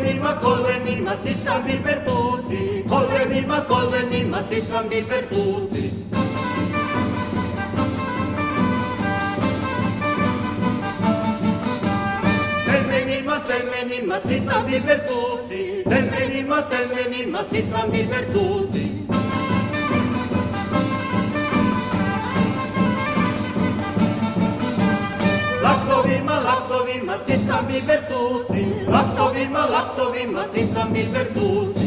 venima, col venima, si cambi per tutti. Col venima, col venima, si cambi per venima, del venima, si cambi per venima, del venima, si cambi per tutti. Lactovima, lactovima, si cambi per tutti. na laktovima, sita mi vertus.